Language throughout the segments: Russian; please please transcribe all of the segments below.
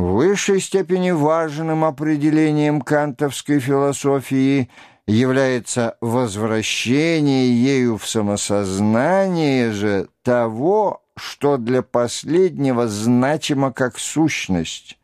В высшей степени важным определением кантовской философии является возвращение ею в самосознание же того, что для последнего значимо как сущность,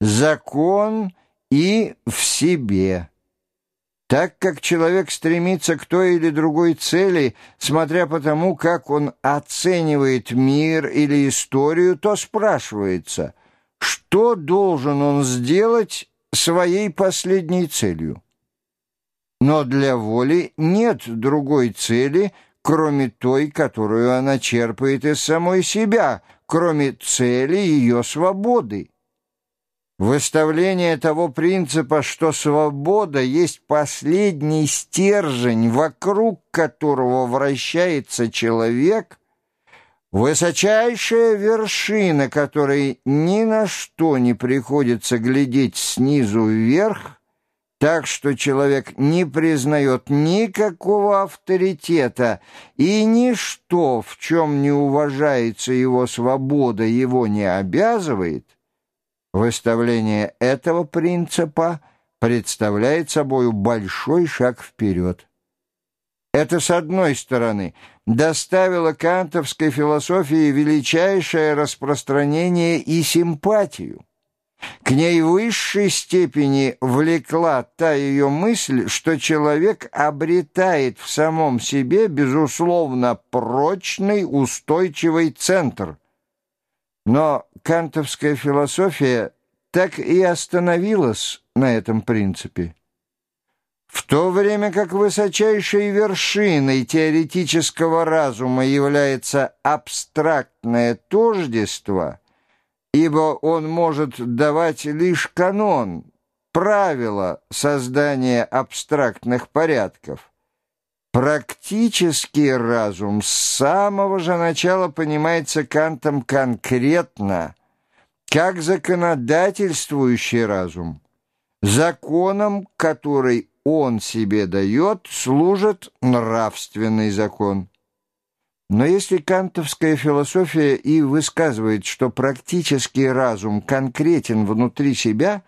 закон и в себе. Так как человек стремится к той или другой цели, смотря по тому, как он оценивает мир или историю, то спрашивается – что должен он сделать своей последней целью? Но для воли нет другой цели, кроме той, которую она черпает из самой себя, кроме цели ее свободы. Выставление того принципа, что свобода есть последний стержень, вокруг которого вращается человек – Высочайшая вершина, которой ни на что не приходится глядеть снизу вверх, так что человек не признает никакого авторитета, и ничто, в чем не уважается его свобода, его не обязывает, выставление этого принципа представляет собой большой шаг вперед. Это, с одной стороны, доставило кантовской философии величайшее распространение и симпатию. К ней в высшей степени влекла та ее мысль, что человек обретает в самом себе, безусловно, прочный, устойчивый центр. Но кантовская философия так и остановилась на этом принципе. В то время как высочайшей вершиной теоретического разума является абстрактное тождество, ибо он может давать лишь канон, правила создания абстрактных порядков. Практический разум с самого же начала понимается Кантом конкретно, как законодательствующий разум, законом, который он себе дает, служит нравственный закон. Но если кантовская философия и высказывает, что практический разум конкретен внутри себя,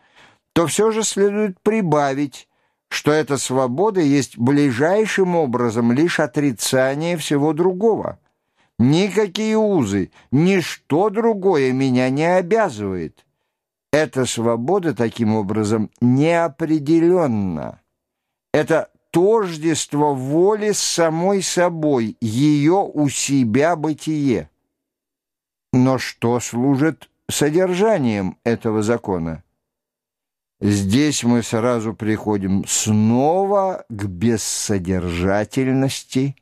то все же следует прибавить, что эта свобода есть ближайшим образом лишь отрицание всего другого. Никакие узы, ничто другое меня не обязывает. Эта свобода, таким образом, неопределенна. Это тождество воли с самой собой, ее у себя бытие. Но что служит содержанием этого закона? Здесь мы сразу приходим снова к бессодержательности,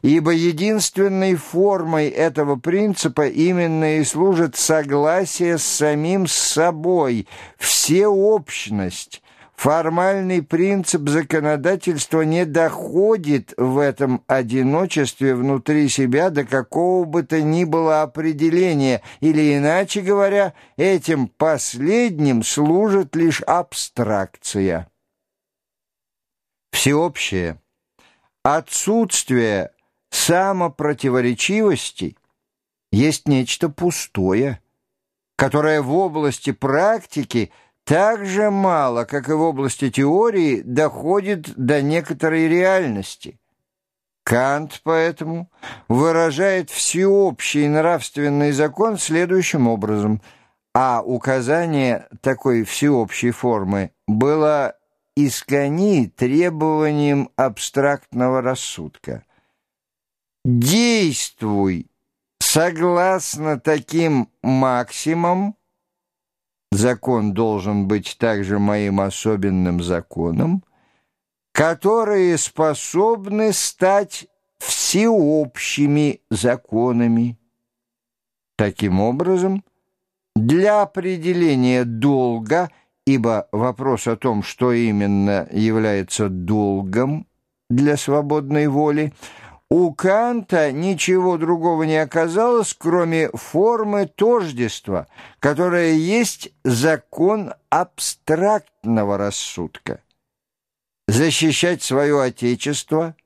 ибо единственной формой этого принципа именно и служит согласие с самим собой, всеобщность, Формальный принцип законодательства не доходит в этом одиночестве внутри себя до какого бы то ни было определения, или, иначе говоря, этим последним служит лишь абстракция. Всеобщее отсутствие самопротиворечивости есть нечто пустое, которое в области практики – так же мало, как и в области теории, доходит до некоторой реальности. Кант поэтому выражает всеобщий нравственный закон следующим образом, а указание такой всеобщей формы было искони требованием абстрактного рассудка. «Действуй согласно таким максимам, закон должен быть также моим особенным законом, которые способны стать всеобщими законами. Таким образом, для определения долга, ибо вопрос о том, что именно является долгом для свободной воли – у Канта ничего другого не оказалось, кроме формы тождества, которая есть закон абстрактного рассудка. Защищать свое Отечество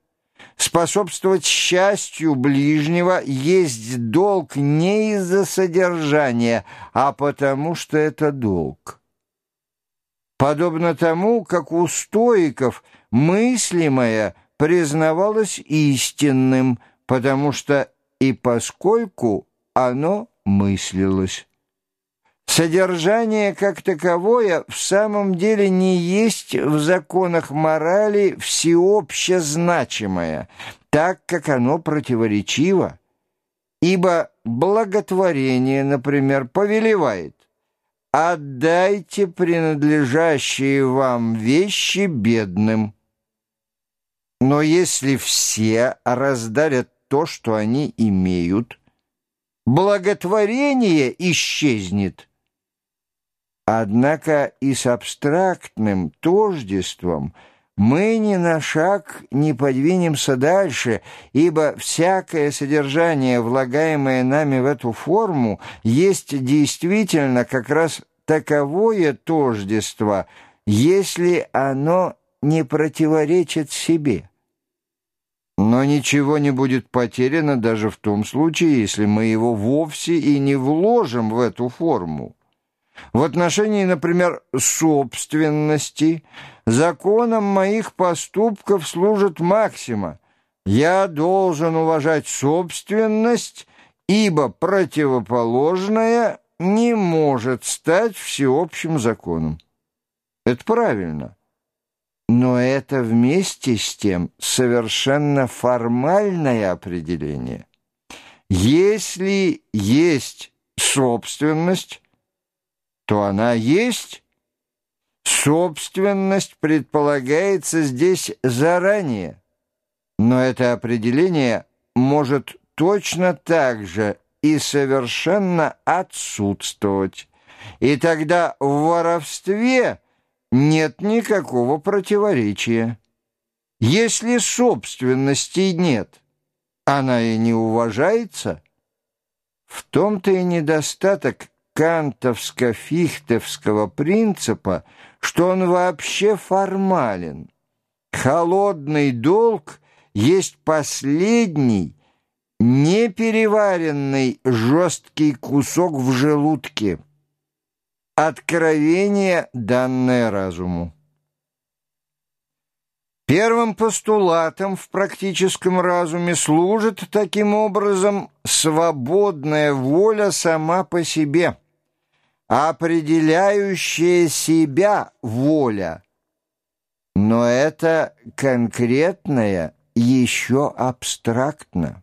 Способствовать счастью ближнего есть долг не из-за содержания, а потому что это долг. Подобно тому, как у стоиков мыслимое признавалось истинным, потому что и поскольку оно мыслилось. Содержание как таковое в самом деле не есть в законах морали всеобще значимое, так как оно противоречиво. Ибо благотворение, например, повелевает «отдайте принадлежащие вам вещи бедным». Но если все раздарят то, что они имеют, благотворение исчезнет. Однако и с абстрактным тождеством мы ни на шаг не подвинемся дальше, ибо всякое содержание, влагаемое нами в эту форму, есть действительно как раз таковое тождество, если оно не противоречит себе. Но ничего не будет потеряно даже в том случае, если мы его вовсе и не вложим в эту форму. В отношении, например, собственности, законом моих поступков служит максима «Я должен уважать собственность, ибо противоположное не может стать всеобщим законом». Это правильно. Но это вместе с тем совершенно формальное определение. Если есть собственность, то она есть. Собственность предполагается здесь заранее, но это определение может точно так же и совершенно отсутствовать. И тогда в воровстве нет никакого противоречия. Если собственности нет, она и не уважается. В том-то и недостаток кантовско-фихтовского принципа, что он вообще формален. Холодный долг есть последний, непереваренный жесткий кусок в желудке. Откровение, данное разуму. Первым постулатом в практическом разуме служит таким образом свободная воля сама по себе – определяющая себя воля. Но это конкретное еще абстрактно.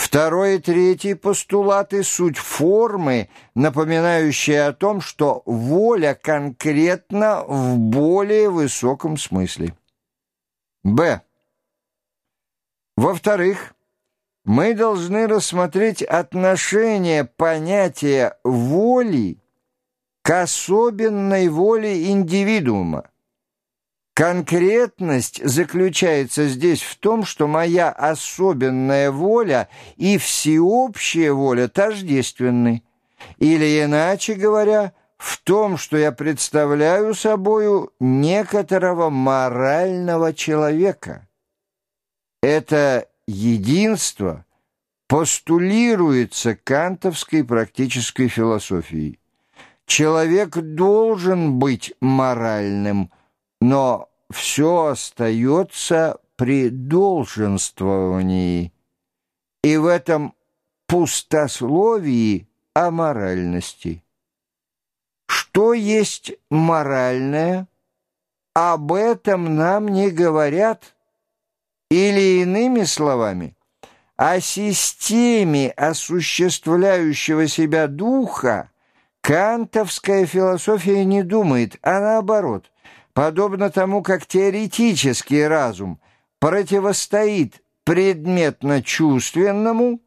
Второй и третий постулаты — суть формы, напоминающие о том, что воля конкретна в более высоком смысле. Б. Во-вторых, мы должны рассмотреть отношение понятия воли к особенной воле индивидуума. Конкретность заключается здесь в том, что моя особенная воля и всеобщая воля тождественны. Или, иначе говоря, в том, что я представляю собою некоторого морального человека. Это единство постулируется кантовской практической философией. Человек должен быть моральным, но все остается при долженствовании. И в этом пустословии о моральности. Что есть моральное? Об этом нам не говорят – или иными словами, о системе осуществляющего себя духа кантовская философия не думает, а наоборот, подобно тому, как теоретический разум противостоит предметно-чувственному,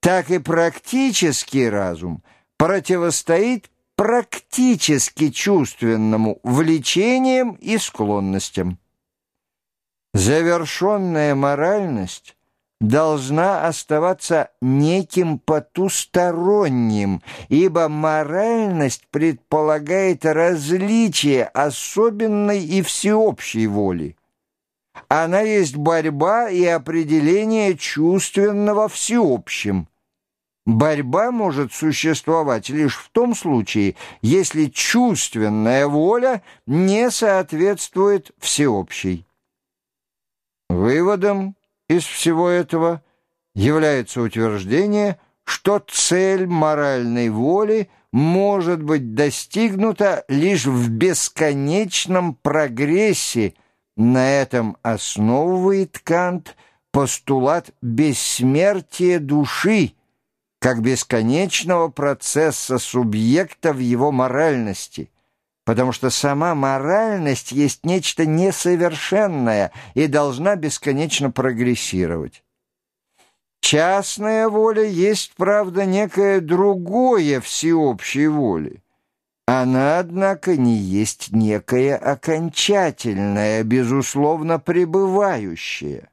так и практический разум противостоит практически чувственному влечениям и склонностям. Завершенная моральность должна оставаться неким потусторонним, ибо моральность предполагает различие особенной и всеобщей воли. Она есть борьба и определение чувственного всеобщим. Борьба может существовать лишь в том случае, если чувственная воля не соответствует всеобщей. Выводом из всего этого является утверждение, что цель моральной воли может быть достигнута лишь в бесконечном прогрессе. На этом основывает Кант постулат бессмертия души, как бесконечного процесса субъекта в его моральности, потому что сама моральность есть нечто несовершенное и должна бесконечно прогрессировать. Частная воля есть, правда, некое другое всеобщей воли. Она, однако, не есть некое окончательное, безусловно, пребывающее.